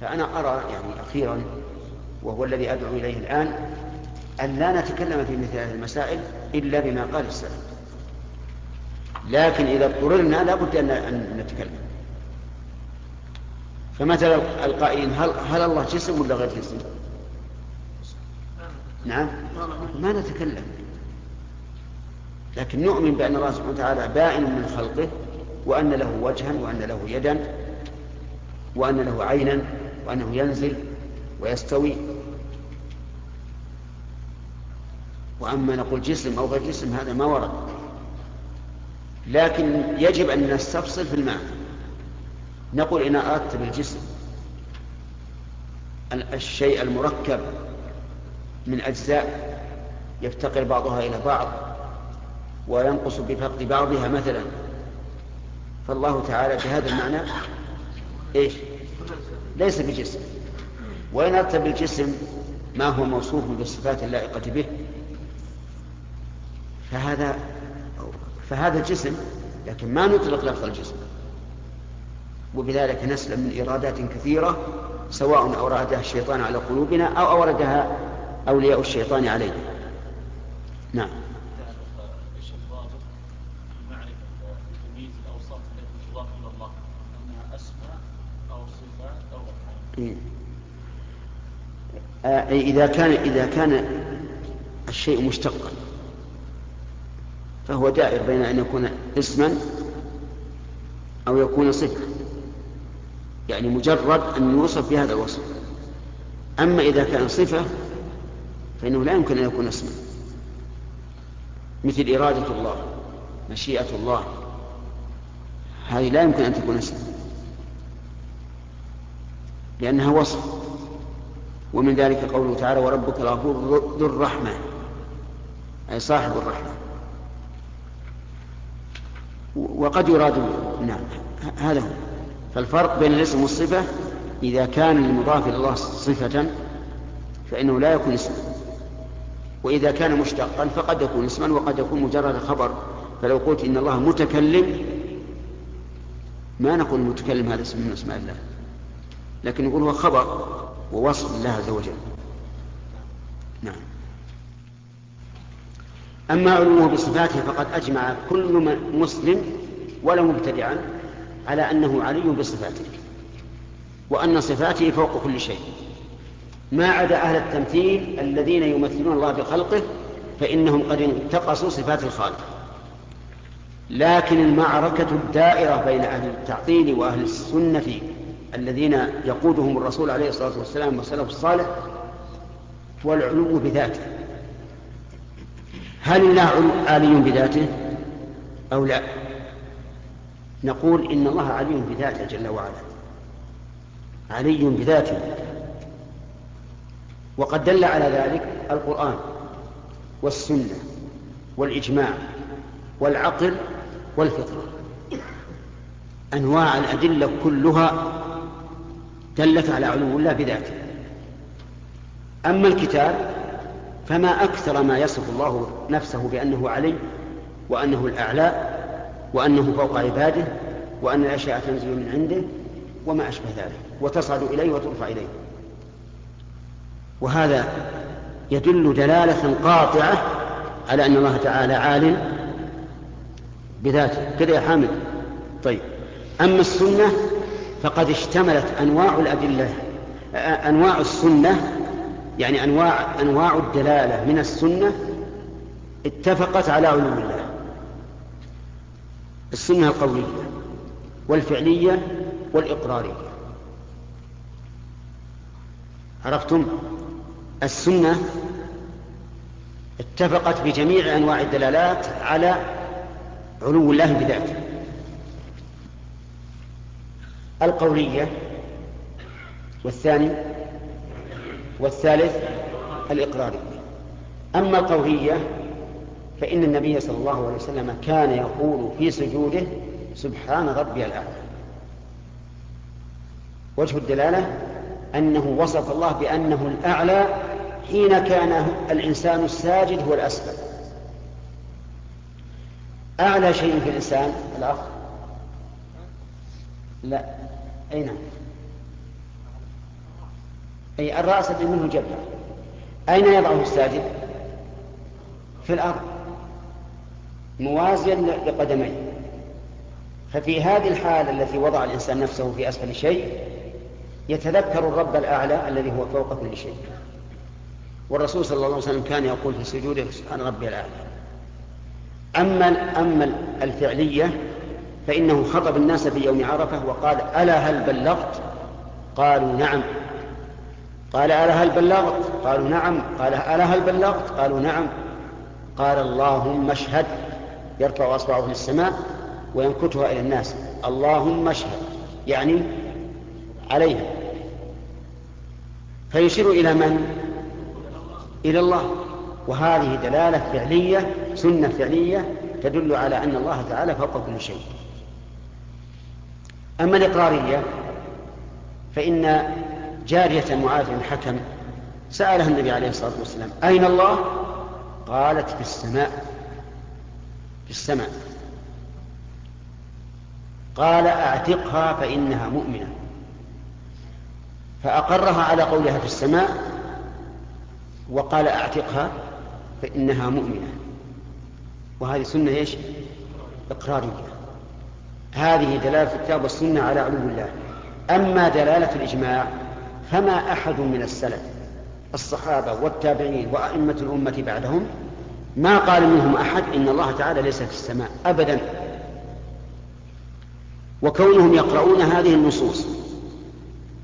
فأنا أرى يعني أخيرا وهو الذي أدعو إليه الآن أن لا نتكلم في مثل هذه المسائل إلا بما قال السلف. لكن إذا اضطررنا لا بد أن نتكلم. فمثلا القائلين هل, هل الله جسم ولا غير جسم؟ نعم. ما نتكلم. لكن نؤمن بأن الله سبحانه وتعالى بائن من خلقه وأن له وجها وأن له يدا وأن له عينا وأنه ينزل ويستوي. وأما نقول جسم أو غير جسم هذا ما ورد. لكن يجب أن نستفصل في المعنى. نقول إن أردت بالجسم الشيء المركب من أجزاء يفتقر بعضها إلى بعض وينقص بفقد بعضها مثلا. فالله تعالى بهذا المعنى إيش؟ ليس بجسم وإن أردت بالجسم ما هو موصوف بالصفات اللائقة به؟ فهذا فهذا جسم لكن ما نطلق لفظ الجسم. وبذلك نسلم من إيرادات كثيرة سواء أورادها الشيطان على قلوبنا أو أوردها أولياء الشيطان علينا. نعم. إذا كان إذا كان الشيء مشتقا فهو دائر بين أن يكون اسما أو يكون صفة. يعني مجرد أن يوصف بهذا الوصف. أما إذا كان صفة فإنه لا يمكن أن يكون اسما. مثل إرادة الله مشيئة الله. هذه لا يمكن أن تكون اسما. لأنها وصف. ومن ذلك قوله تعالى وربك الغفور ذو الرحمة أي صاحب الرحمة. وقد يراد نعم هذا هو. فالفرق بين الاسم والصفة إذا كان المضاف إلى الله صفة فإنه لا يكون اسما. وإذا كان مشتقا فقد يكون اسما وقد يكون مجرد خبر. فلو قلت إن الله متكلم ما نقول المتكلم هذا اسم من أسماء الله. لكن نقول هو خبر ووصف الله عز وجل. نعم. أما علومه بصفاته فقد أجمع كل مسلم ولو مبتدعا على أنه علي بصفاته وأن صفاته فوق كل شيء. ما عدا أهل التمثيل الذين يمثلون الله بخلقه فإنهم قد انتقصوا صفات الخالق. لكن المعركة الدائرة بين أهل التعطيل وأهل السنة الذين يقودهم الرسول عليه الصلاة والسلام والسلف الصالح والعلو بذاته. هل الله عالي بذاته أو لا؟ نقول إن الله علي بذاته جل وعلا. علي بذاته. وقد دل على ذلك القرآن والسنة والإجماع والعقل والفطرة. أنواع الأدلة كلها دلت على علو الله بذاته. أما الكتاب فما أكثر ما يصف الله نفسه بأنه علي وأنه الأعلى وأنه فوق عباده وأن الأشياء تنزل من عنده وما أشبه ذلك وتصعد إليه وترفع إليه. وهذا يدل دلالة قاطعة على أن الله تعالى عال بذاته. كذا يا حامد. طيب. أما السنة فقد اشتملت أنواع الأدلة أنواع السنة يعني أنواع أنواع الدلالة من السنة اتفقت على علو الله. السنة القولية والفعلية والإقرارية. عرفتم؟ السنة اتفقت بجميع أنواع الدلالات على علو الله بذاته. القولية والثاني والثالث الإقرارية. أما القولية فإن النبي صلى الله عليه وسلم كان يقول في سجوده سبحان ربي الأعلى. وجه الدلالة أنه وصف الله بأنه الأعلى حين كان الإنسان الساجد هو الأسفل. أعلى شيء في الإنسان الأخ؟ لا. أين أي الرأس الذي منه جبهة. أين يضعه الساجد في الأرض. موازيا لقدميه. ففي هذه الحالة التي وضع الإنسان نفسه في أسفل شيء يتذكر الرب الأعلى الذي هو فوق كل شيء. والرسول صلى الله عليه وسلم كان يقول في سجوده سبحان ربي الأعلى. أما أما الفعلية فإنه خطب الناس في يوم عرفة وقال ألا هل بلغت؟ قالوا نعم قال ألا هل بلغت؟ قالوا نعم قال ألا هل بلغت؟ قالوا نعم قال اللهم اشهد يرفع أصبعه للسماء وينكتها إلى الناس اللهم اشهد يعني عليها فيشير إلى من؟ إلى الله وهذه دلالة فعلية سنة فعلية تدل على أن الله تعالى فوق كل شيء أما الإقرارية فإن جارية معاذ بن حكم سألها النبي عليه الصلاة والسلام أين الله؟ قالت في السماء في السماء قال أعتقها فإنها مؤمنة فأقرها على قولها في السماء وقال أعتقها فإنها مؤمنة وهذه سنة إيش؟ إقرارية هذه دلالة الكتاب والسنة على علو الله. أما دلالة الإجماع فما أحد من السلف الصحابة والتابعين وأئمة الأمة بعدهم ما قال منهم أحد إن الله تعالى ليس في السماء أبدا. وكونهم يقرؤون هذه النصوص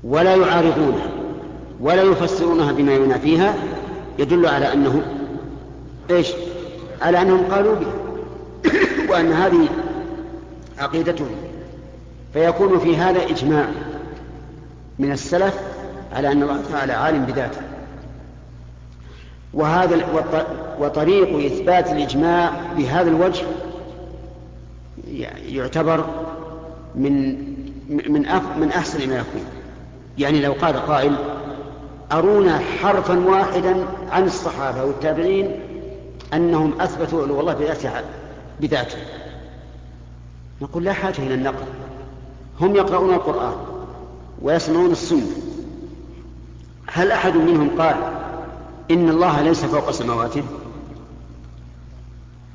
ولا يعارضونها ولا يفسرونها بما ينافيها يدل على أنه إيش؟ على أنهم قالوا بها وأن هذه عقيدتهم فيكون في هذا إجماع من السلف على أن الله تعالى عالم بذاته. وهذا وطريق إثبات الإجماع بهذا الوجه يعتبر من من من أحسن ما يكون. يعني لو قال قائل أرونا حرفا واحدا عن الصحابة والتابعين أنهم أثبتوا علو الله بذاته. نقول لا حاجة إلى النقل. هم يقرؤون القرآن ويسمعون السنة. هل أحد منهم قال إن الله ليس فوق سماواته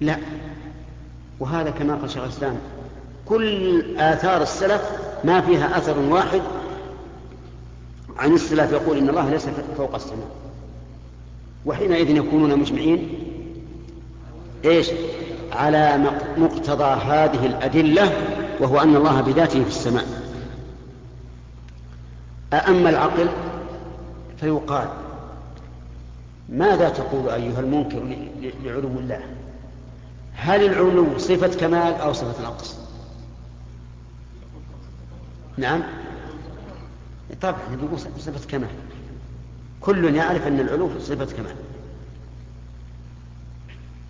لا. وهذا كما قال شيخ الإسلام كل آثار السلف ما فيها أثر واحد عن السلف يقول إن الله ليس فوق السماء وحينئذ يكونون مجمعين. إيش؟ على مقتضى هذه الأدلة وهو أن الله بذاته في السماء. أأما العقل فيقال ماذا تقول أيها المنكر لعلو الله؟ هل العلو صفة كمال أو صفة نقص؟ نعم. طبعا نقول صفة كمال. كل يعرف أن العلو صفة كمال.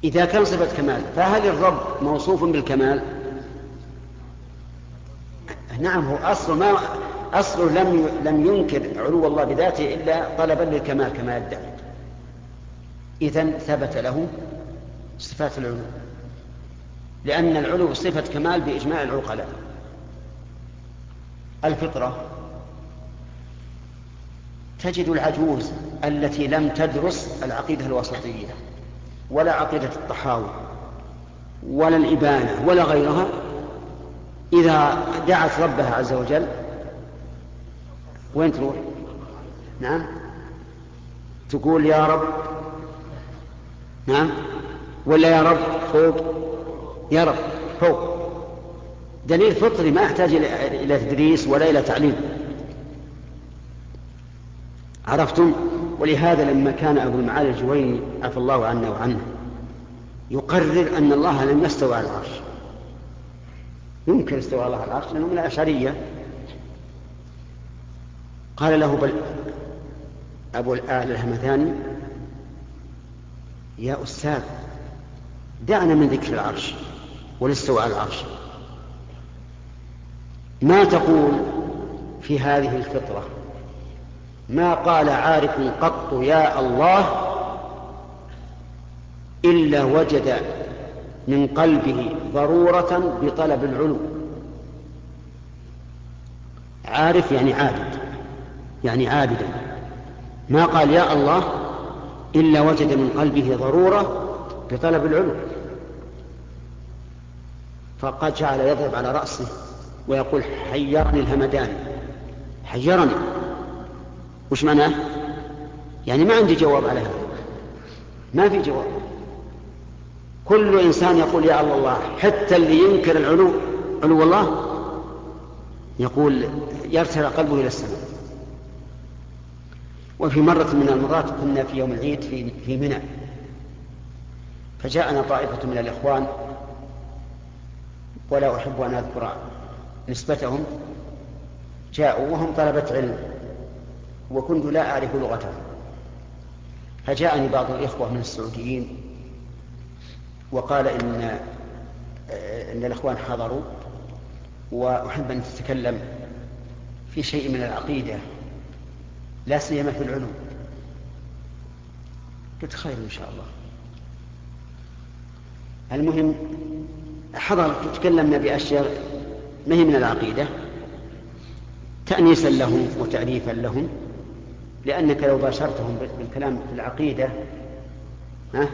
إذا كان صفة كمال فهل الرب موصوف بالكمال؟ نعم هو أصل ما أصله لم لم ينكر علو الله بذاته إلا طلبا للكمال كما يدعي. إذا ثبت له صفات العلو لأن العلو صفة كمال بإجماع العقلاء. الفطرة تجد العجوز التي لم تدرس العقيدة الوسطية. ولا عقيدة الطحاوي ولا الإبانة ولا غيرها إذا دعت ربها عز وجل وين تروح؟ نعم؟ تقول يا رب نعم؟ ولا يا رب فوق؟ يا رب فوق. دليل فطري ما يحتاج إلى تدريس ولا إلى تعليم. عرفتم؟ ولهذا لما كان أبو المعالي الجويني عفى الله عنا وعنه يقرر أن الله لم يستوى على العرش. يمكن استوى الله على العرش لأنه من الأشعرية. قال له بل أبو الآل الهمذاني يا أستاذ دعنا من ذكر العرش والاستواء على العرش. ما تقول في هذه الفطرة ما قال عارف قط يا الله إلا وجد من قلبه ضرورة بطلب العلو. عارف يعني عابد يعني عابدا. ما قال يا الله إلا وجد من قلبه ضرورة بطلب العلو. فقد جعل يضرب على رأسه ويقول حيرني الهمدان حيرني. وش معناه؟ يعني ما عندي جواب على هذا. ما في جواب. كل إنسان يقول يا الله حتى اللي ينكر العلو علو الله يقول يرتفع قلبه إلى السماء. وفي مرة من المرات كنا في يوم العيد في في منى. فجاءنا طائفة من الإخوان ولا أحب أن أذكر نسبتهم. جاءوا وهم طلبة علم. وكنت لا أعرف لغتهم فجاءني بعض الإخوة من السعوديين وقال إن إن الإخوان حضروا وأحب أن تتكلم في شيء من العقيدة لا سيما في العلوم. قلت خير إن شاء الله. المهم حضر تكلمنا بأشياء ما هي من العقيدة تأنيسا لهم وتأليفا لهم. لأنك لو باشرتهم بالكلام في العقيدة ها؟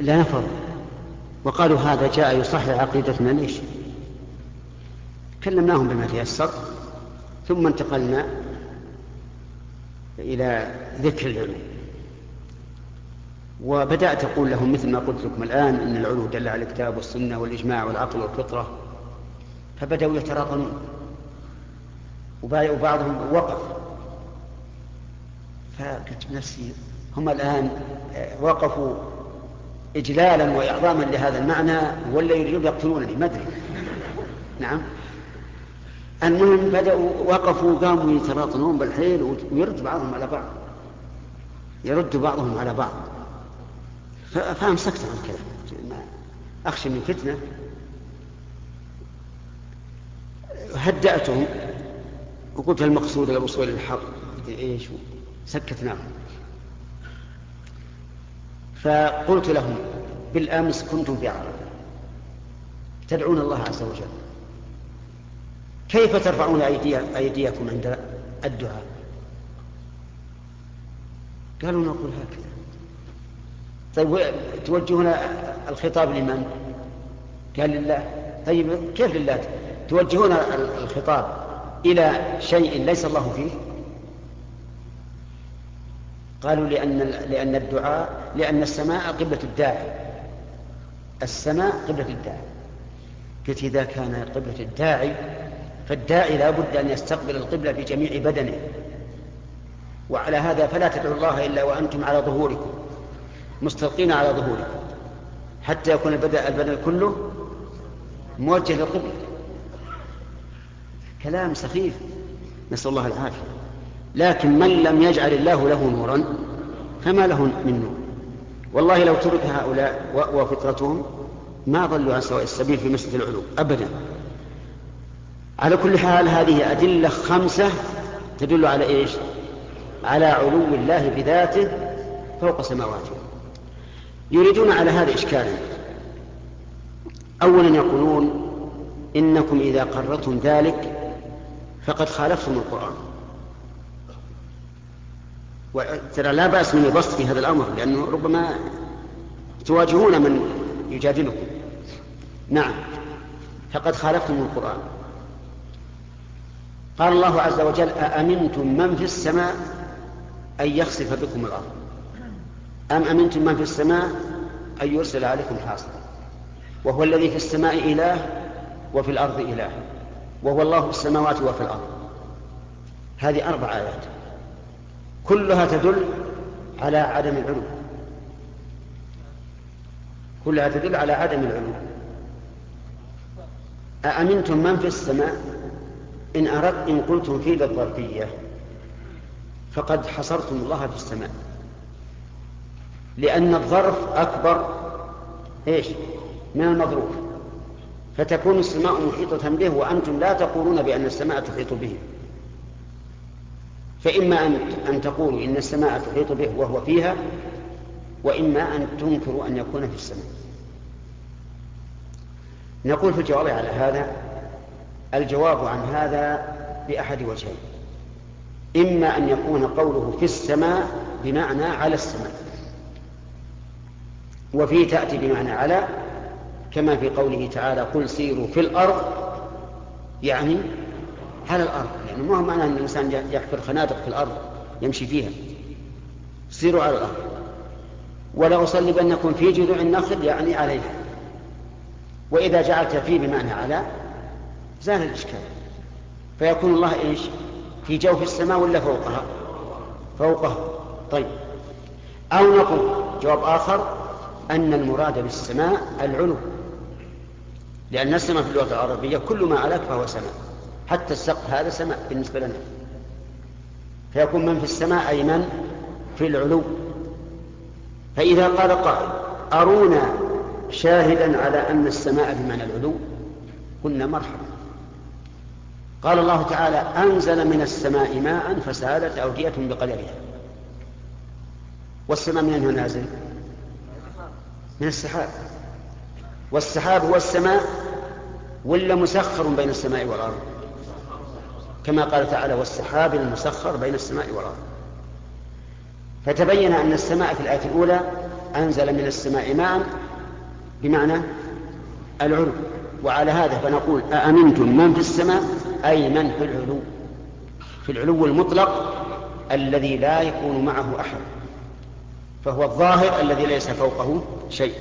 نفر وقالوا هذا جاء يصحح عقيدتنا ليش كلمناهم بما تيسر ثم انتقلنا إلى ذكر العلوم. وبدأت أقول لهم مثل ما قلت لكم الآن إن العلو دل على الكتاب والسنة والإجماع والعقل والفطرة. فبدأوا يتراطمون وبعضهم وقف. فقلت بنفسي هم الآن وقفوا إجلالا وإعظاما لهذا المعنى ولا يريدون يقتلونني ما أدري. نعم. المهم بدأوا وقفوا قاموا يتراطنون بالحيل ويرد بعضهم على بعض. يرد بعضهم على بعض. فأمسكت عن الكلام أخشى من فتنة. هدأتهم. وقلت المقصود الوصول للحق إيش سكتناهم فقلت لهم بالأمس كنتم في عرب. تدعون الله عز وجل. كيف ترفعون أيديكم عند الدعاء؟ قالوا نقول هكذا. طيب توجهون الخطاب لمن؟ قال لله. طيب كيف لله؟ توجهون الخطاب إلى شيء ليس الله فيه؟ قالوا لأن لأن الدعاء لأن السماء قبلة الداعي. السماء قبلة الداعي. قلت إذا كان قبلة الداعي فالداعي لا بد أن يستقبل القبلة بجميع بدنه. وعلى هذا فلا تدعوا الله إلا وأنتم على ظهوركم مستلقين على ظهوركم. حتى يكون البدن كله موجه للقبلة. كلام سخيف. نسأل الله العافية. لكن من لم يجعل الله له نورا فما له من نور. والله لو ترك هؤلاء وفطرتهم ما ضلوا عن سواء السبيل في مسجد العلوم أبدا. على كل حال هذه أدلة خمسة تدل على إيش؟ على علو الله بذاته فوق سماواته. يريدون على هذا إشكالا. أولا يقولون إنكم إذا قررتم ذلك فقد خالفتم القرآن. وترى لا بأس من البسط في هذا الأمر لأنه ربما تواجهون من يجادلكم. نعم. فقد خالفتم القرآن. قال الله عز وجل أأمنتم من في السماء أن يخسف بكم الأرض؟ أم أمنتم من في السماء أن يرسل عليكم حاصبا؟ وهو الذي في السماء إله وفي الأرض إله وهو الله في السماوات وفي الأرض. هذه أربع آيات. كلها تدل على عدم العلو. كلها تدل على عدم العلو. أأمنتم من في السماء؟ إن أردت إن قلتم في الظرفية فقد حصرتم الله في السماء. لأن الظرف أكبر إيش؟ من المظروف فتكون السماء محيطة به وأنتم لا تقولون بأن السماء تحيط به. فإما أن تقولوا إن السماء تحيط به وهو فيها وإما أن تنكروا أن يكون في السماء. نقول في الجواب على هذا الجواب عن هذا بأحد وجهين. إما أن يكون قوله في السماء بمعنى على السماء وفي تأتي بمعنى على كما في قوله تعالى قل سيروا في الأرض يعني على الأرض. يعني ما هو معنى أن الإنسان يحفر خنادق في الأرض يمشي فيها. سيروا على الأرض. ولأصلبنكم في جذوع النخل يعني عليها. وإذا جعلت في بمعنى على زال الإشكال. فيكون الله إيش؟ في جوف السماء ولا فوقها؟ فوقها. طيب. أو نقول جواب آخر أن المراد بالسماء العلو. لأن السماء في اللغة العربية كل ما علاك فهو سماء. حتى السقف هذا سماء بالنسبة لنا. فيكون من في السماء أي من في العلو. فإذا قال قائل أرونا شاهدا على أن السماء بمعنى العلو؟ قلنا مرحبا. قال الله تعالى أنزل من السماء ماء فسالت أودية بقدرها. والسماء من أين نازل؟ من السحاب. والسحاب هو السماء ولا مسخر بين السماء والأرض؟ كما قال تعالى والسحاب المسخر بين السماء والأرض. فتبين أن السماء في الآية الأولى أنزل من السماء ماء بمعنى العلو. وعلى هذا فنقول أأمنتم من في السماء؟ أي من في العلو؟ في العلو المطلق الذي لا يكون معه أحد. فهو الظاهر الذي ليس فوقه شيء.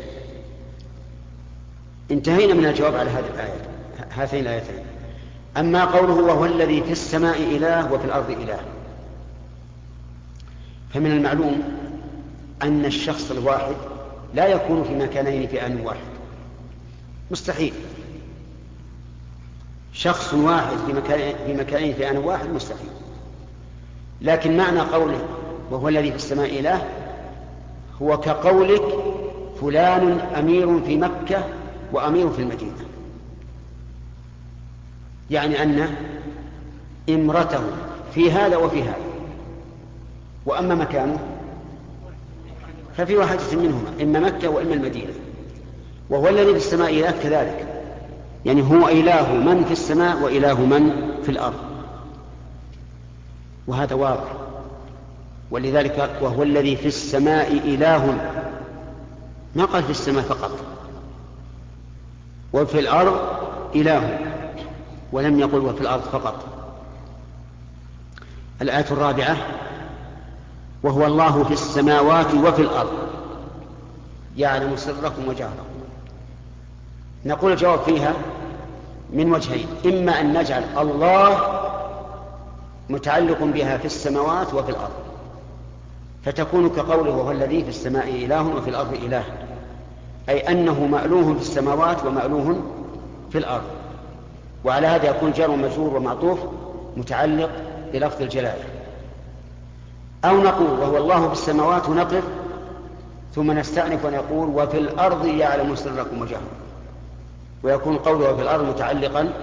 انتهينا من الجواب على هذه الآية هاتين الآيتين. أما قوله وهو الذي في السماء إله وفي الأرض إله. فمن المعلوم أن الشخص الواحد لا يكون في مكانين في آن واحد. مستحيل. شخص واحد في مكان في مكانين في آن واحد مستحيل. لكن معنى قوله وهو الذي في السماء إله هو كقولك فلان أمير في مكة وأمير في المدينة. يعني أن إمرته في هذا وفي هذا. وأما مكانه ففي واحدة منهما إما مكة وإما المدينة. وهو الذي في السماء إله كذلك. يعني هو إله من في السماء وإله من في الأرض. وهذا واضح. ولذلك وهو الذي في السماء إله. ما قال في السماء فقط. وفي الأرض إله. ولم يقل وفي الأرض فقط. الآية الرابعة وهو الله في السماوات وفي الأرض. يعلم سركم وجهركم. نقول الجواب فيها من وجهين. إما أن نجعل الله متعلق بها في السماوات وفي الأرض. فتكون كقوله وهو الذي في السماء إله وفي الأرض إله. أي أنه مألوه في السماوات ومألوه في الأرض. وعلى هذا يكون جار ومجرور ومعطوف متعلق بلفظ الجلالة. أو نقول وهو الله في السماوات ونقف ثم نستأنف ونقول وفي الأرض يعلم سركم وجهركم. ويكون قوله في الأرض متعلقا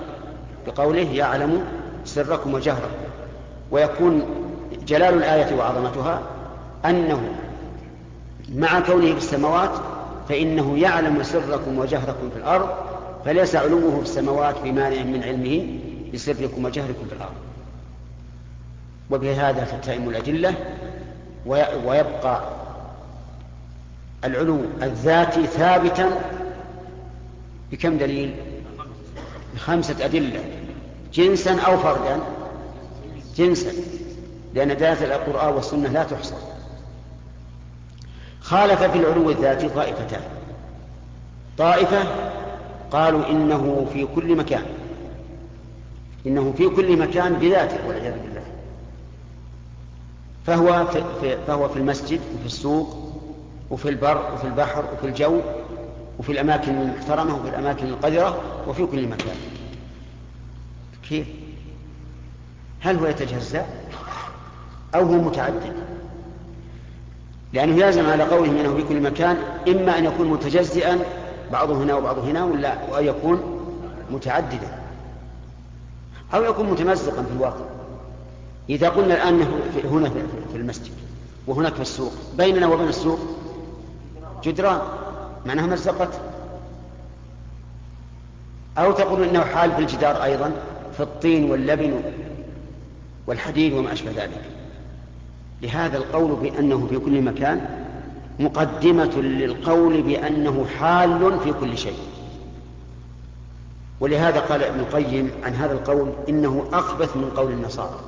بقوله يعلم سركم وجهركم. ويكون جلال الآية وعظمتها أنه مع كونه في السماوات فإنه يعلم سركم وجهركم في الأرض فليس علوه في السماوات بمانع من علمه بسركم وجهركم في الأرض. وبهذا تتم الأدلة ويبقى العلو الذاتي ثابتا بكم دليل؟ بخمسة أدلة جنسا أو فردا. جنسا لأن دلالة القرآن والسنة لا تحصى. خالف في العلو الذاتي طائفتان. طائفة قالوا إنه في كل مكان. إنه في كل مكان بذاته والعياذ بالله. فهو في, فهو في المسجد وفي السوق وفي البر وفي البحر وفي الجو وفي الأماكن المحترمة وفي الأماكن القذرة وفي كل مكان. كيف؟ هل هو يتجزأ أو هو متعدد؟ لأنه يلزم على قوله أنه في كل مكان إما أن يكون متجزئا بعضه هنا وبعضه هنا ولا أو يكون متعددا أو يكون متمزقا في الواقع. إذا قلنا الآن هنا في المسجد وهناك في السوق بيننا وبين السوق جدران معناها مزقت أو تقول إنه حال في الجدار أيضا في الطين واللبن والحديد وما أشبه ذلك. لهذا القول بأنه في كل مكان مقدمة للقول بأنه حال في كل شيء. ولهذا قال ابن القيم عن هذا القول إنه أخبث من قول النصارى.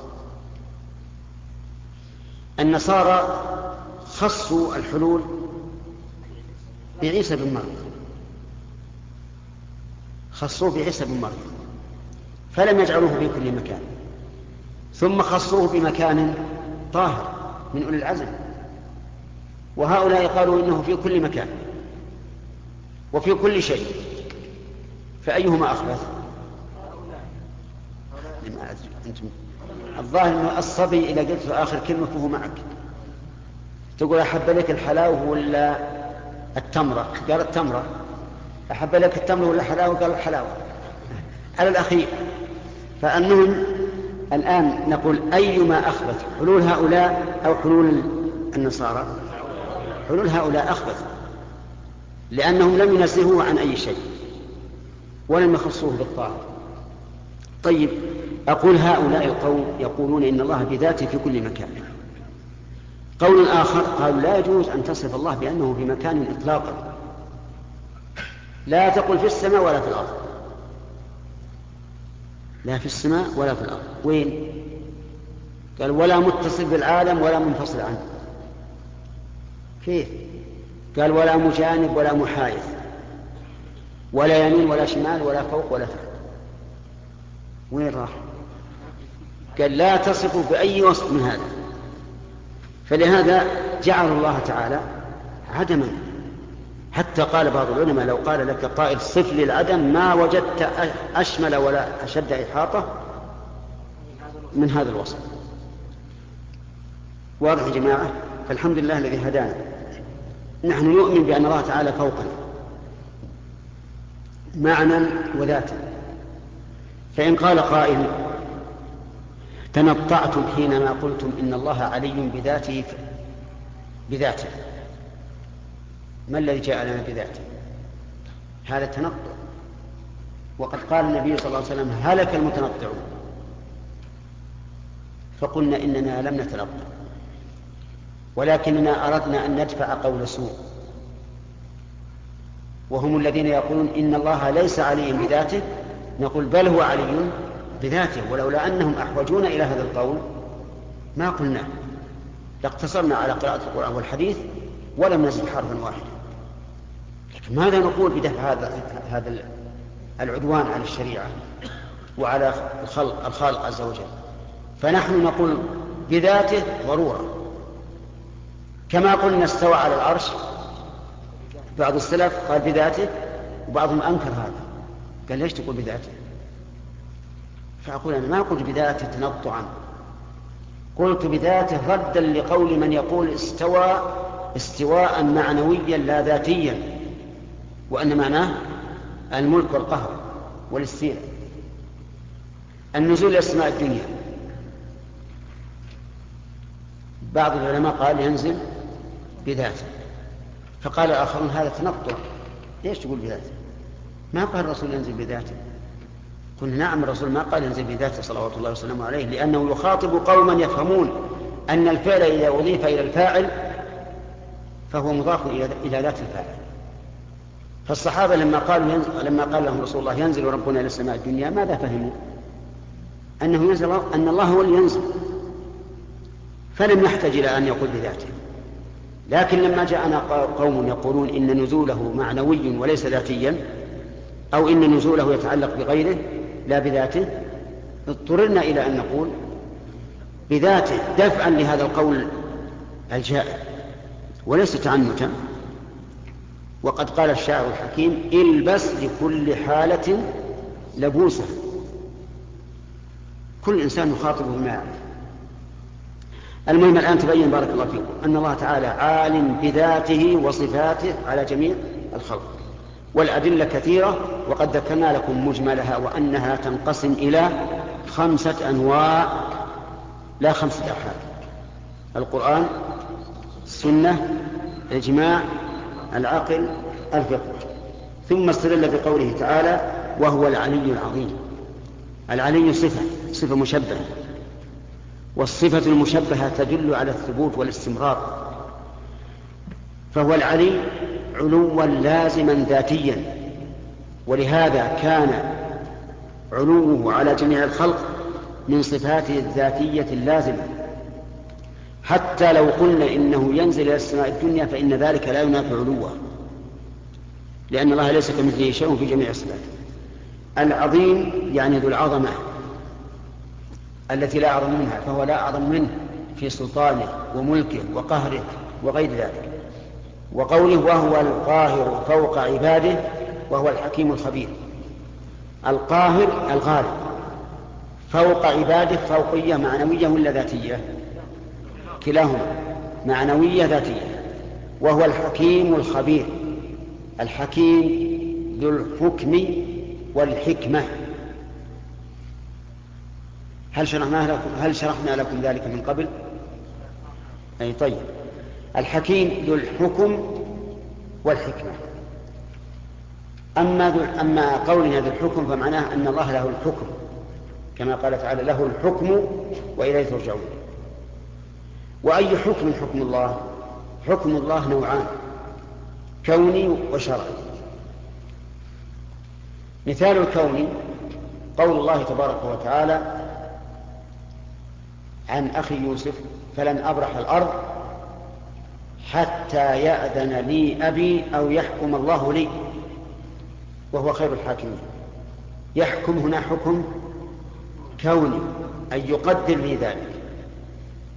النصارى خصوا الحلول بعيسى بن مريم. خصوه بعيسى بن مريم. فلم يجعلوه في كل مكان. ثم خصوه بمكان طاهر من أولي العزم. وهؤلاء قالوا إنه في كل مكان وفي كل شيء. فأيهما أخبث؟ أنتم الظاهر أن الصبي إذا قلت له آخر كلمة فهو معك. تقول أحب لك الحلاوة ولا التمرة؟ قال التمرة. أحب لك التمرة ولا الحلاوة؟ قال الحلاوة. على الأخير فالمهم الآن نقول أيما أخبث؟ حلول هؤلاء أو حلول النصارى؟ حلول هؤلاء أخبث لأنهم لم ينزهوه عن أي شيء ولم يخصوه بالطاهر طيب أقول هؤلاء القوم يقولون إن الله بذاته في كل مكان. قول آخر قالوا لا يجوز أن تصف الله بأنه في مكان إطلاقا. لا تقل في السماء ولا في الأرض. لا في السماء ولا في الأرض. وين؟ قال ولا متصل بالعالم ولا منفصل عنه. كيف؟ قال ولا مجانب ولا محايث ولا يمين ولا شمال ولا فوق ولا تحت. وين راح؟ قال لا تصف بأي وصف من هذا. فلهذا جعل الله تعالى عدما. حتى قال بعض العلماء لو قال لك قائل صف للعدم ما وجدت أشمل ولا أشد إحاطة من هذا الوصف. واضح يا جماعة؟ فالحمد لله الذي هدانا. نحن نؤمن بأن الله تعالى فوقنا معنى وذاتا. فإن قال قائل تنطعتم حينما قلتم إن الله علي بذاته بذاته. ما الذي جاء لنا بذاته؟ هذا تنطع وقد قال النبي صلى الله عليه وسلم هلك المتنطعون. فقلنا إننا لم نتنطع. ولكننا أردنا أن ندفع قول سوء. وهم الذين يقولون إن الله ليس علي بذاته نقول بل هو علي بذاته ولولا أنهم أحوجون إلى هذا القول ما قلنا. لاقتصرنا على قراءة القرآن والحديث ولم نزد حرفا واحدا. لكن ماذا نقول بدفع هذا هذا العدوان على الشريعة وعلى الخلق الخالق عز وجل؟ فنحن نقول بذاته ضرورة. كما قلنا استوى على العرش. بعض السلف قال بذاته وبعضهم أنكر هذا. قال ليش تقول بذاته؟ فأقول أنا ما قلت بذاته تنطعا. قلت بذاته ردا لقول من يقول استوى استواء معنويا لا ذاتيا. وأن معناه الملك والقهر والاستيلاء. النزول السماء الدنيا. بعض العلماء قال ينزل بذاته. فقال الآخرون هذا تنطع ليش تقول بذاته؟ ما قال الرسول ينزل بذاته. قلنا نعم الرسول ما قال ينزل بذاته صلوات الله وسلامه عليه لأنه يخاطب قوما يفهمون أن الفعل إذا أضيف إلى الفاعل فهو مضاف إلى ذات الفاعل. فالصحابة لما قالوا لما قال لهم رسول الله ينزل ربنا إلى السماء الدنيا ماذا فهموا؟ أنه ينزل أن الله هو اللي ينزل. فلم يحتج إلى أن يقول بذاته. لكن لما جاءنا قوم يقولون إن نزوله معنوي وليس ذاتيا أو إن نزوله يتعلق بغيره لا بذاته اضطررنا إلى أن نقول بذاته دفعا لهذا القول الجائر وليس تعنتا. وقد قال الشاعر الحكيم البس لكل حالة لبوسة. كل إنسان يخاطب بما يعرف. المهم الآن تبين بارك الله فيكم أن الله تعالى عالم بذاته وصفاته على جميع الخلق. والأدلة كثيرة وقد ذكرنا لكم مجملها وأنها تنقسم إلى خمسة أنواع لا خمسة أحاد القرآن السنة الإجماع العقل الفقه. ثم استدل بقوله تعالى وهو العلي العظيم. العلي صفة صفة مشبهة. والصفة المشبهة تدل على الثبوت والاستمرار. فهو العلي علوا لازما ذاتيا ولهذا كان علوه على جميع الخلق من صفاته الذاتية اللازمة. حتى لو قلنا إنه ينزل إلى السماء الدنيا فإن ذلك لا ينافي علوه لأن الله ليس كمثله شيء في جميع الصفات. العظيم يعني ذو العظمة التي لا أعظم منها فهو لا أعظم منه في سلطانه وملكه وقهره وغير ذلك. وقوله وهو القاهر فوق عباده وهو الحكيم الخبير. القاهر الغالب. فوق عباده فوقية معنوية ولا ذاتية؟ كلاهما. معنوية ذاتية. وهو الحكيم الخبير. الحكيم ذو الحكم والحكمة. هل شرحنا لكم هل شرحنا لكم ذلك من قبل؟ أي طيب. الحكيم ذو الحكم والحكمة. أما ذو أما قولنا ذو الحكم فمعناه أن الله له الحكم. كما قال تعالى له الحكم وإليه ترجعون. وأي حكم حكم الله؟ حكم الله نوعان كوني وشرعي. مثال الكون قول الله تبارك وتعالى عن أخي يوسف فلن أبرح الأرض حتى يأذن لي أبي أو يحكم الله لي وهو خير الحاكمين. يحكم هنا حكم كوني أي يقدر لي ذلك.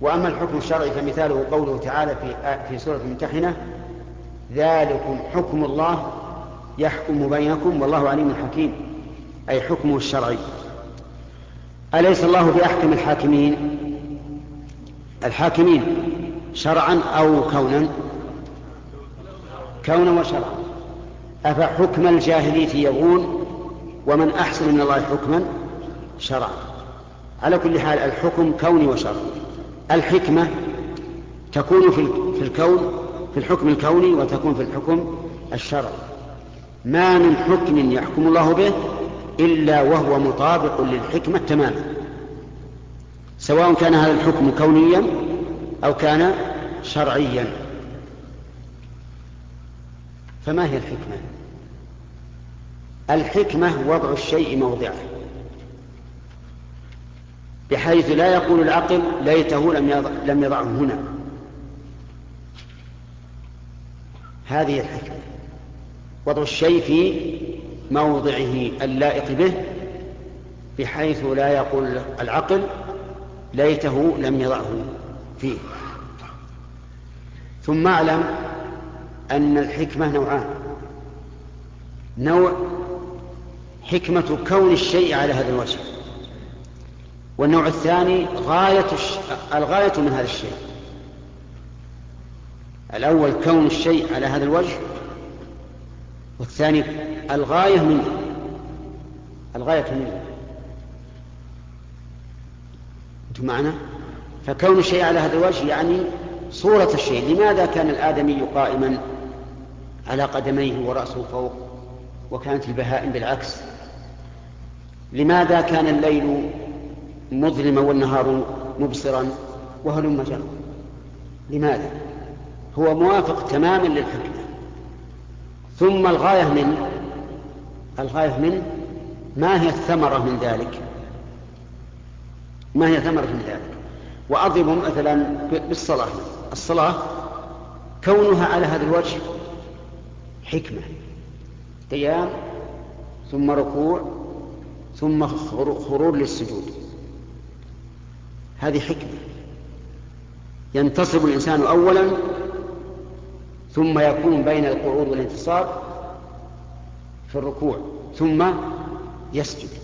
وأما الحكم الشرعي فمثاله قوله تعالى في في سورة الممتحنة ذلكم حكم الله يحكم بينكم والله عليم حكيم أي حكمه الشرعي. أليس الله بأحكم الحاكمين؟ الحاكمين شرعا أو كونا؟ كونا وشرعا. أفحكم الجاهلية يبغون ومن أحسن من الله حكما؟ شرعا. على كل حال الحكم كوني وشرعي. الحكمة تكون في الكون في الحكم الكوني وتكون في الحكم الشرعي. ما من حكم يحكم الله به إلا وهو مطابق للحكمة تماما. سواء كان هذا الحكم كونيا أو كان شرعيا. فما هي الحكمة؟ الحكمة وضع الشيء موضعه. بحيث لا يقول العقل ليته لم يضعه هنا. هذه الحكمة. وضع الشيء في موضعه اللائق به بحيث لا يقول العقل ليته لم يضعه فيه. ثم أعلم أن الحكمة نوعان. نوع حكمة كون الشيء على هذا الوجه. والنوع الثاني غاية الغاية من هذا الشيء. الأول كون الشيء على هذا الوجه والثاني الغاية منه. الغاية منه. أنتم معنا فكون الشيء على هذا الوجه يعني صورة الشيء. لماذا كان الآدمي قائما على قدميه ورأسه فوق وكانت البهائم بالعكس؟ لماذا كان الليل مظلما والنهار مبصرا وهلم جرا لماذا؟ هو موافق تماما للحكمة. ثم الغاية من الغاية من ما هي الثمرة من ذلك؟ ما هي ثمرة ذلك وأضرب مثلا بالصلاة. الصلاة كونها على هذا الوجه حكمة. قيام ثم ركوع ثم خرور للسجود. هذه حكمة. ينتصب الإنسان أولا ثم يكون بين القعود والانتصاب في الركوع ثم يسجد.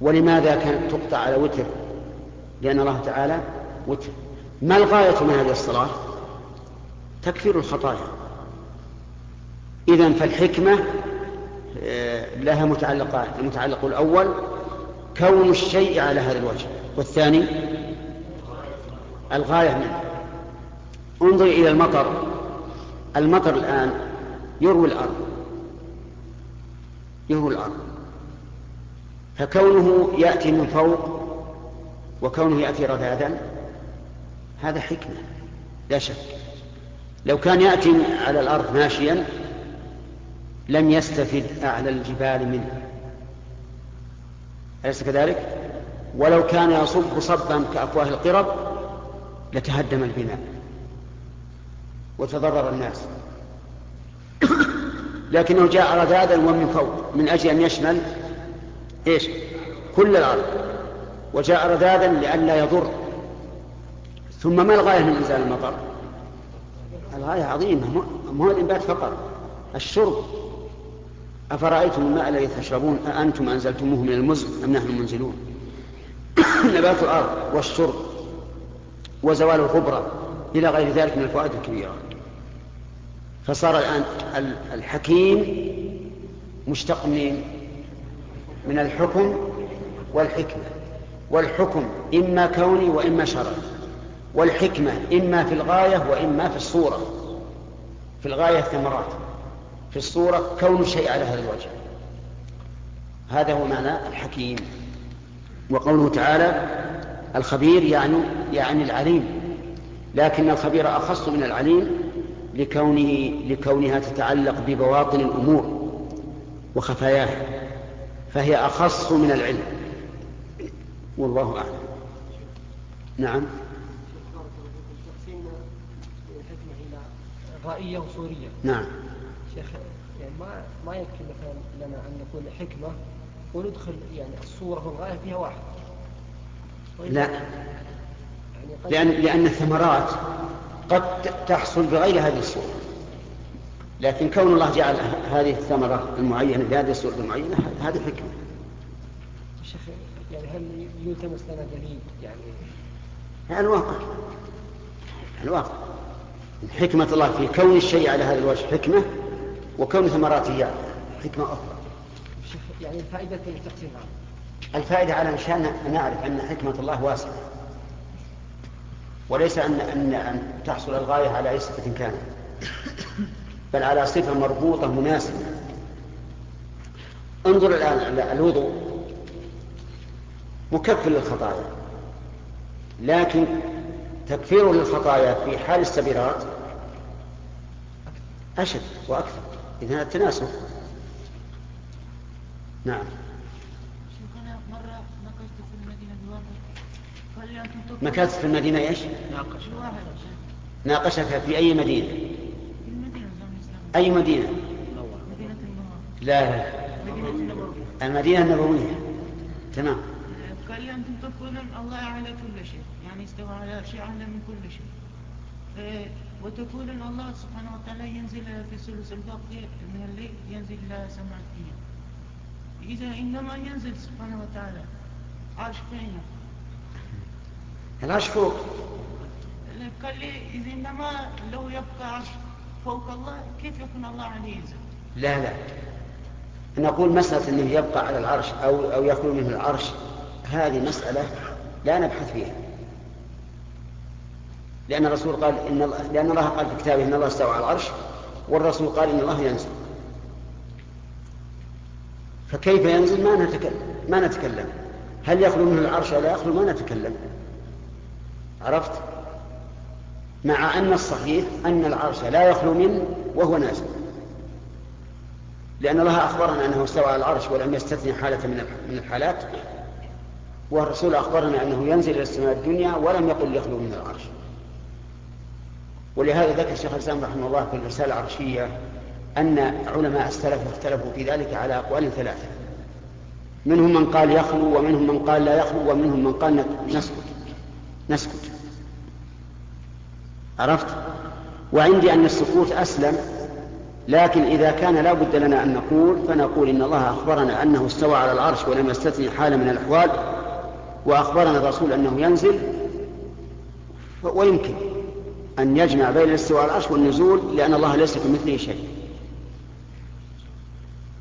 ولماذا كانت تقطع على وتر؟ لأن الله تعالى وتر. ما الغاية من هذه الصلاة؟ تكفير الخطايا. إذا فالحكمة آه، لها متعلقات. المتعلق الأول كون الشيء على هذا الوجه. والثاني الغاية منه. انظر إلى المطر. المطر الآن يروي الأرض. يروي الأرض. فكونه يأتي من فوق وكونه يأتي رذاذا هذا حكمة لا شك. لو كان يأتي على الأرض ماشيا لم يستفد أعلى الجبال منه. أليس كذلك؟ ولو كان يصب صبا كأفواه القرب لتهدم البناء وتضرر الناس. لكنه جاء رذاذا ومن فوق من أجل أن يشمل إيش؟ كل الأرض وجاء رذاذا لئلا يضر. ثم ما الغاية من إنزال المطر؟ الغاية عظيمة. مو هو الإنبات فقط الشرب. أفرأيتم الماء الذي تشربون؟ أأنتم أنزلتموه من المزن أم نحن المنزلون؟ نبات الأرض والشرب وزوال الغبرة إلى غير ذلك من الفوائد الكبيرة. فصار الآن الحكيم مشتق من من الحكم والحكمة. والحكم إما كوني وإما شرعي. والحكمة إما في الغاية وإما في الصورة. في الغاية الثمرات في الصورة كون الشيء على هذا الوجه. هذا هو معنى الحكيم. وقوله تعالى الخبير يعني يعني العليم. لكن الخبير أخص من العليم لكونه لكونها تتعلق ببواطن الأمور وخفاياها فهي أخص من العلم. والله أعلم. نعم. غائية وصورية. نعم. شيخ يعني ما ما يكفي مثلا لنا أن نقول حكمة وندخل يعني الصورة والغاية فيها واحد. لا. يعني لأن, لأن الثمرات قد تحصل بغير هذه الصورة. لكن كون الله جعل هذه الثمرة المعينة بهذه الصورة المعينة هذه حكمة. شيخ يعني هل يلتمس لنا دليل؟ يعني الواقع الواقع حكمة الله في كون الشيء على هذا الوجه حكمة وكون ثمراته حكمة أخرى. يعني الفائدة التقسيم الفائدة على أنشان نعرف أن حكمة الله واسعة. وليس أن أن أن تحصل الغاية على أي صفة كانت. بل على صفة مربوطة مناسبة. انظر الآن الوضوء. مكفر للخطايا. لكن تكفيره للخطايا في حال السبيرات أشد وأكثر. إذا التناسب نعم. مكثت في المدينة إيش؟ ناقش ناقشك في أي مدينة؟ أي مدينة؟ مدينة لا لا. المدينة النبوية. تمام. قال لي أنتم تقولون الله على كل شيء يعني استوى على شيء أعلى من كل شيء. وتقولون الله سبحانه وتعالى ينزل في ثلث الباقي من الليل ينزل إلى سماء الدنيا إذا إنما ينزل سبحانه وتعالى. عرش فين؟ العرش فوق. قال لي إذا إنما لو يبقى عرش فوق الله كيف يكون الله عليه لا لا. نقول مسألة أنه يبقى على العرش أو, أو يخلو منه العرش. هذه مسألة لا نبحث فيها. لأن الرسول قال إن الله لأن الله قال في كتابه إن الله استوى على العرش والرسول قال إن الله ينزل. فكيف ينزل؟ ما نتكلم ما نتكلم. هل يخلو منه العرش أو لا يخلو ما نتكلم. عرفت؟ مع أن الصحيح أن العرش لا يخلو منه وهو نازل. لأن الله أخبرنا أنه استوى على العرش ولم يستثني حالة من الحالات. والرسول أخبرنا أنه ينزل إلى السماء الدنيا ولم يقل يخلو من العرش. ولهذا ذكر الشيخ الإسلام رحمه الله في الرسالة العرشية أن علماء السلف اختلفوا في ذلك على أقوال ثلاثة. منهم من قال يخلو ومنهم من قال لا يخلو ومنهم من قال نسكت. نسكت. عرفت؟ وعندي أن السكوت أسلم لكن إذا كان لا بد لنا أن نقول فنقول إن الله أخبرنا أنه استوى على العرش ولم يستثني حالة من الأحوال وأخبرنا الرسول أنه ينزل ويمكن أن يجمع بين الاستواء على العرش والنزول لأن الله ليس كمثله شيء.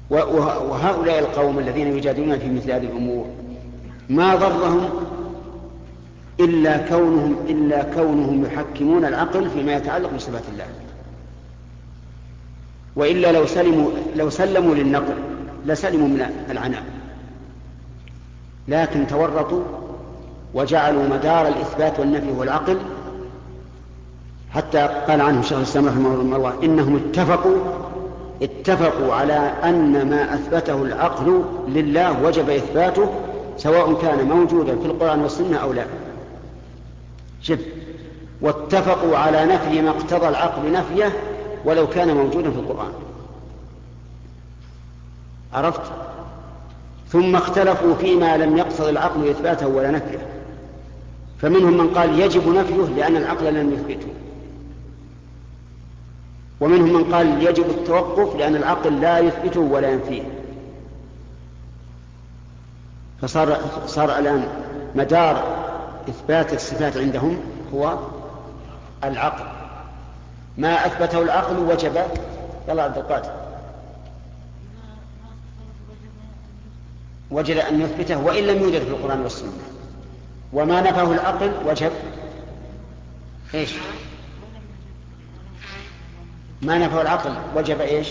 وهؤلاء القوم الذين يجادلون في مثل هذه الأمور ما ضرهم؟ إلا كونهم إلا كونهم يحكمون العقل فيما يتعلق بصفات الله. وإلا لو سلموا لو سلموا للنقل لسلموا من العناء. لكن تورطوا وجعلوا مدار الإثبات والنفي والعقل حتى قال عنه شيخ الإسلام رحمه الله إنهم اتفقوا اتفقوا على أن ما أثبته العقل لله وجب إثباته سواء كان موجودا في القرآن والسنة أو لا. شف واتفقوا على نفي ما اقتضى العقل نفيه ولو كان موجودا في القرآن. عرفت؟ ثم اختلفوا فيما لم يقتضي العقل إثباته ولا نفيه. فمنهم من قال يجب نفيه لأن العقل لم يثبته. ومنهم من قال يجب التوقف لأن العقل لا يثبته ولا ينفيه. فصار صار الآن مدار إثبات الصفات عندهم هو العقل. ما أثبته العقل وجب يلا عبد القادر. وجد أن يثبته وإن لم يوجد في القرآن والسنة. وما نفاه العقل وجب. إيش؟ ما نفاه العقل وجب إيش؟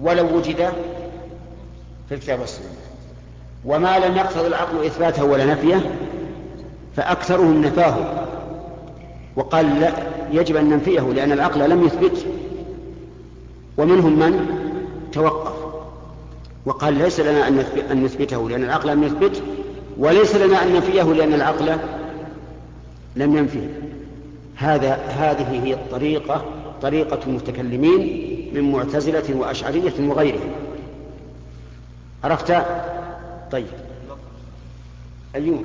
ولو وجد في الكتاب والسنة. وما لم يقتضي العقل إثباته ولا نفيه فأكثرهم نفاه وقال لا يجب أن ننفيه لأن العقل لم يثبت. ومنهم من؟ توقف. وقال ليس لنا أن نثبته لأن العقل لم يثبت. وليس لنا أن ننفيه لأن العقل لم ينفيه هذا هذه هي الطريقة طريقة المتكلمين من معتزلة وأشعرية وغيرهم. عرفت؟ طيب. أيوه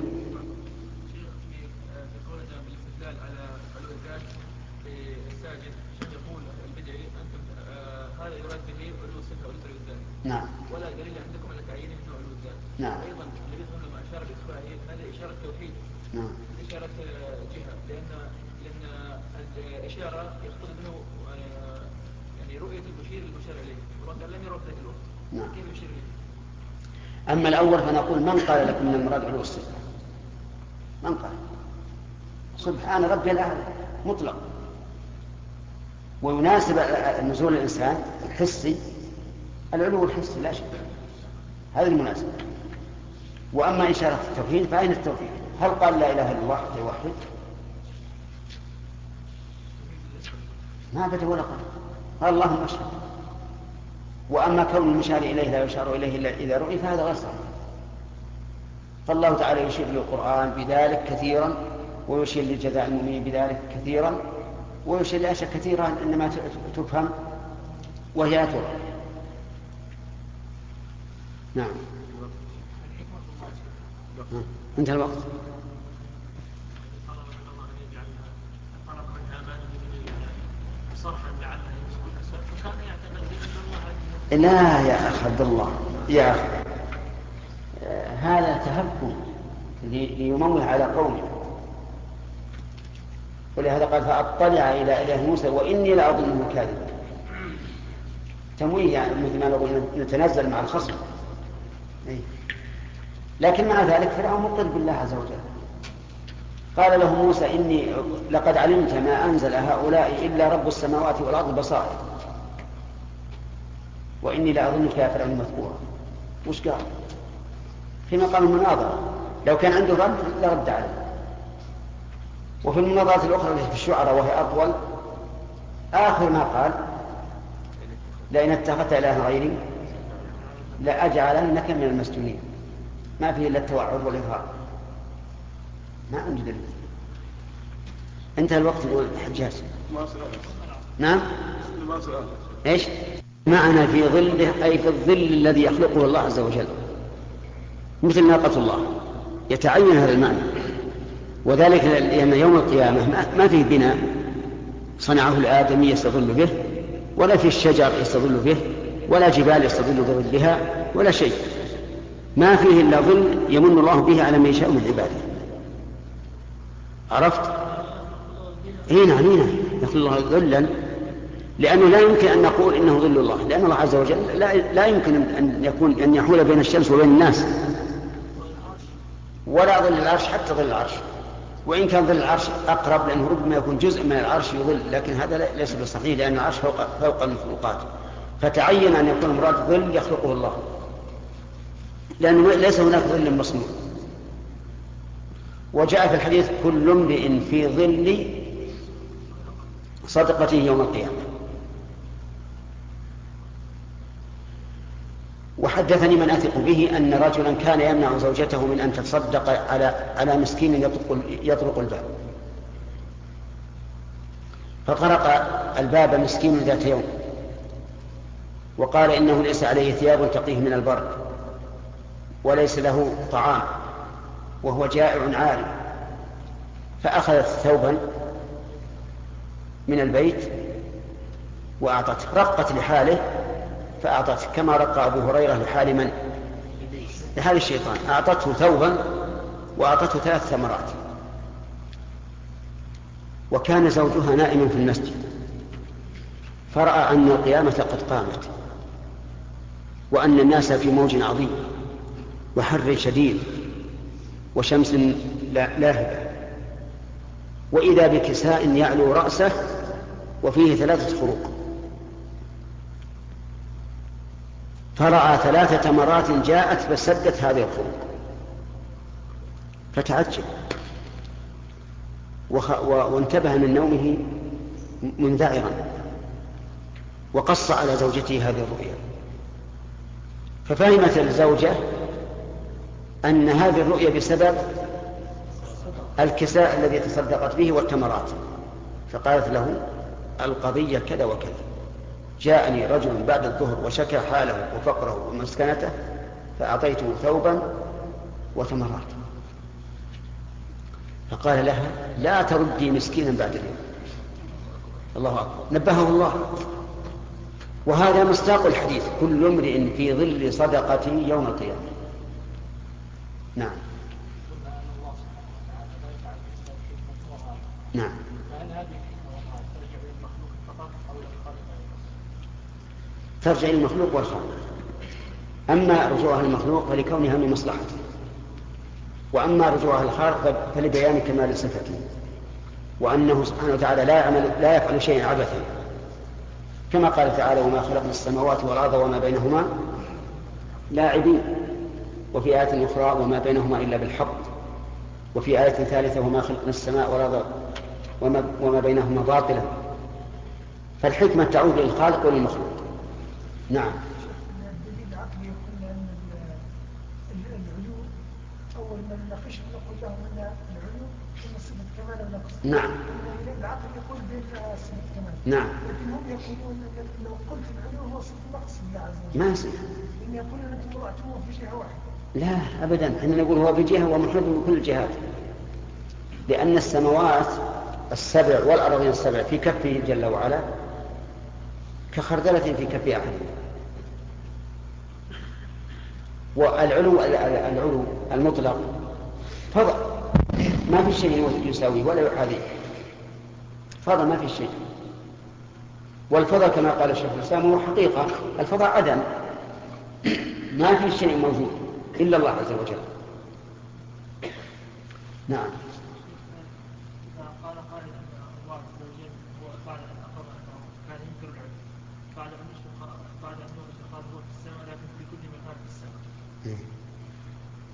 نعم. ولا دليل عندكم على تعيين من نوع الوجدان؟ نعم. أيضا النبي صلى الله عليه وسلم اشار باصبعه هذه إشارة توحيد. نعم. إشارة جهة لأن لأن الإشارة يقتضي منه آه، يعني رؤية المشير المشار إليه. وقال لم يرى ذلك الوقت نعم. كيف يشير إليه؟ أما الأول فنقول من قال لكم من المراد علو الصفة؟ من قال؟ سبحان ربي الأعلى مطلق. ويناسب نزول الإنسان الحسي العلو الحسي لا شك. هذا المناسب وأما إشارة التوحيد فأين التوحيد؟ هل قال لا إله إلا الله حتى يوحد ما بدا ولا قال. قال اللهم اشهد. وأما كون المشار إليه لا يشار إليه إلا إذا رؤي فهذا غير صحيح. فالله تعالى يشير للقرآن بذلك كثيرا ويشير لجزاء المؤمنين بذلك كثيرا ويشير لأشياء كثيرة إنما تفهم وهي لا ترى. نعم. انتهى الوقت. لا يا أخ عبد الله يا أخي. هذا تهكم ليموه على قومه. ولهذا قال فأطلع إلى إله موسى وإني لأظنه كاذبا. تمويه يعني مثل ما نقول نتنزل مع الخصم. لكن مع ذلك فرعون مقر بالله عز وجل. قال له موسى إني لقد علمت ما أنزل هؤلاء إلا رب السماوات والأرض بصائر. وإني لأظنك يا فرعون مذكورا وش قال؟ في مقام المناظرة. لو كان عنده رد لرد عليه. وفي المناظرات الأخرى التي في الشعراء وهي أطول آخر ما قال لئن اتخذت إله غيري لأجعلنك من المسجونين. ما فيه إلا التوعد والإظهار. ما عنده دليل انتهى الوقت الحجاج نعم؟ إيش؟ معنا في ظله أي في الظل الذي يخلقه الله عز وجل. مثل ناقة الله. يتعين هذا المعنى. وذلك لأن يوم القيامة ما فيه بناء. صنعه الآدمي يستظل به ولا في الشجر يستظل به. ولا جبال يستظل بظلها ولا شيء. ما فيه إلا ظل يمن الله به على من يشاء من عباده. عرفت؟ اي نعم اي نعم. يقول الله ظلا. لأنه لا يمكن أن نقول إنه ظل الله. لأن الله عز وجل لا, لا يمكن أن يكون أن يحول بين الشمس وبين الناس. ولا ظل العرش حتى ظل العرش. وإن كان ظل العرش أقرب لأنه ربما يكون جزء من العرش يظل. لكن هذا ليس بصحيح لأن العرش فوق, فوق المخلوقات. فتعين أن يكون مراد ظل يخلقه الله. لأنه ليس هناك ظل مصنوع وجاء في الحديث كل امرئ في ظل صدقته يوم القيامة. وحدثني من أثق به أن رجلا كان يمنع زوجته من أن تتصدق على على مسكين يطرق يطرق الباب. فطرق الباب مسكين ذات يوم. وقال إنه ليس عليه ثياب تقيه من البرد وليس له طعام وهو جائع عاري. فأخذت ثوبا من البيت وأعطته. رقت لحاله فأعطته. كما رق أبو هريرة لحال من؟ لحال الشيطان. أعطته ثوبا وأعطته ثلاث ثمرات. وكان زوجها نائما في المسجد فرأى أن القيامة قد قامت. وأن الناس في موج عظيم وحر شديد وشمس لاهبة. وإذا بكساء يعلو رأسه وفيه ثلاثة خروق. فرأى ثلاث تمرات جاءت فسدت هذه الخروق. فتعجب. وخ... و... وانتبه من نومه منذعرا. وقص على زوجته هذه الرؤيا. ففهمت الزوجة أن هذه الرؤيا بسبب الكساء الذي تصدقت به والتمرات. فقالت له القضية كذا وكذا. جاءني رجل بعد الظهر وشكى حاله وفقره ومسكنته فأعطيته ثوبا وتمرات. فقال لها لا تردي مسكينا بعد اليوم. الله أكبر. نبهه الله. وهذا مصداق الحديث. كل امرئ في ظل صدقته يوم القيامة. نعم. نعم. ترجع إلى المخلوق والخالق أما رجوعها المخلوق فلكونها من مصلحته. وأما رجوعها الخالق فلبيان كمال صفته. وأنه سبحانه وتعالى لا يعمل لا يفعل شيئا عبثا. كما قال تعالى وما خلقنا السماوات والأرض وما بينهما لاعبين وفي آية أخرى وما بينهما إلا بالحق وفي آية ثالثة وما خلقنا السماء والأرض وما, وما بينهما باطلا. فالحكمة تعود للخالق وللمخلوق نعم. نعم. العقل يقول كمال نعم. لكن هم يقولون لو قلت العلو هو صفه نقص لله عز وجل ما يصير إن يقولون أنتم رأيتموه في جهة واحدة. لا أبدا. إحنا نقول هو في جهة ومحيط من كل الجهات. لأن السماوات السبع والأراضين السبع في كفه جل وعلا كخردلة في كف أحدهم والعلو العلو المطلق فضل ما في شيء يساويه ولا يحاذيه. فضل ما في شيء. والفضل كما قال الشيخ الإسلام هو حقيقة الفضل عدم. ما في شيء موجود إلا الله عز وجل. نعم.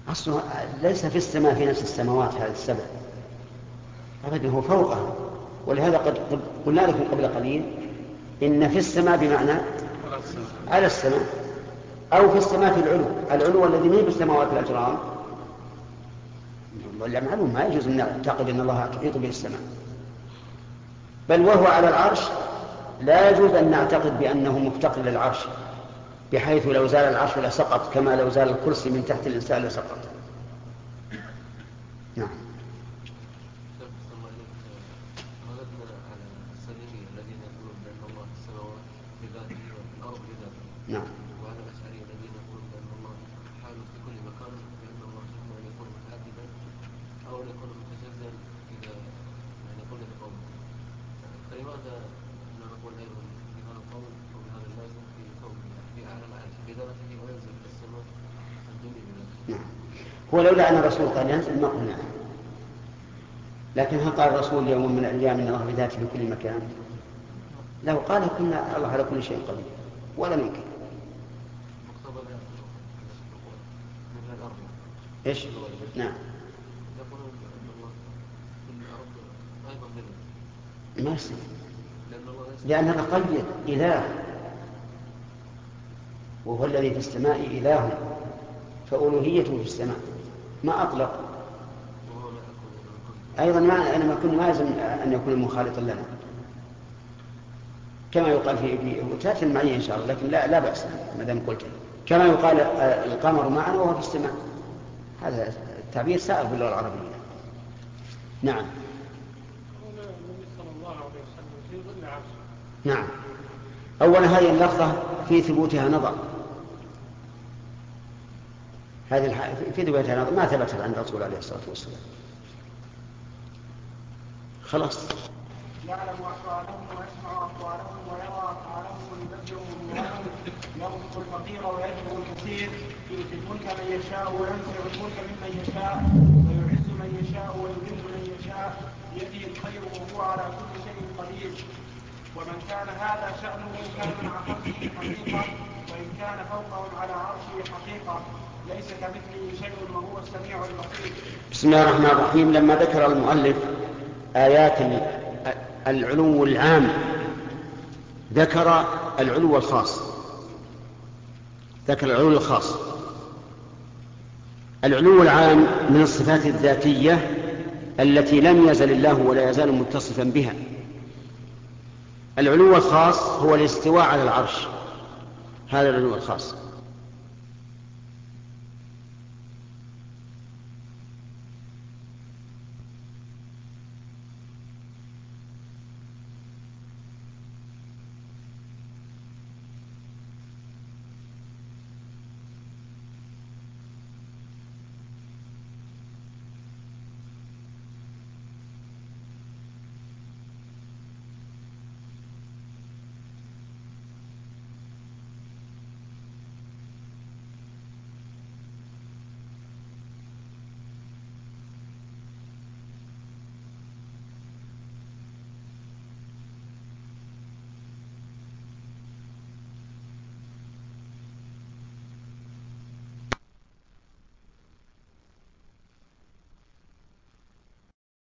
أصله ليس في السماء في نفس السماوات هذه السبع. أبدا هو فوقها. ولهذا قد قلنا لكم قبل قليل إن في السماء بمعنى على السماء أو في السماء في العلو. العلو الذي ما بالسماوات الأجرام ولا معلوم ما يجوز أن نعتقد أن الله يحيط به السماء بل وهو على العرش لا يجوز أن نعتقد بأنه مفتقر للعرش بحيث لو زال العرش لسقط كما لو زال الكرسي من تحت الإنسان لسقط. نعم. نعم. هو لولا أن الرسول قال ينزل ما قلنا. لكن هل قال الرسول يوم من الأيام إن الله بذاته في كل مكان؟ لو قال كنا الله على كل شيء قدير. ولا يمكن إيش؟ نعم. ما يصير. لأن الله ليس لأن هذا قيد إله وهو الذي في السماء إله فألوهيته في السماء ما أطلق. أيضا ما أنا ما كن ما يلزم أن يكون مخالطا لنا. كما يقال في في وتأتي المعية إن شاء الله لكن لا لا بأس ما دام قلت. كما يقال آه، القمر معنا وهو في السماء. هذا التعبير سائغ باللغة العربية. نعم هنا النبي صلى الله عليه وسلم في ظل عرشه نعم. أولا هذه اللفظة في ثبوتها نظر. هذه الح... في ثبوتها نظر ما ثبتت عن الرسول عليه الصلاة والسلام. خلاص. يعلم أحوالهم ويسمع أقوالهم ويرى أفعالهم ويبدر أمورهم. يرزق الفقير ويجبر الكثير. يؤتي الملك من يشاء وينزع الملك ممن يشاء. ويعز من يشاء ويذل من يشاء. بيده الخير وهو على كل ومن كان هذا شأنه كان مع خلقه حقيقة وإن كان فوقهم على عرشه حقيقة. ليس كمثله شيء وهو السميع البصير. بسم الله الرحمن الرحيم. لما ذكر المؤلف آيات ال- العلو العام ذكر العلو الخاص. ذكر العلو الخاص. العلو العام من الصفات الذاتية التي لم يزل الله ولا يزال متصفا بها. العلو الخاص هو الاستواء على العرش. هذا العلو الخاص.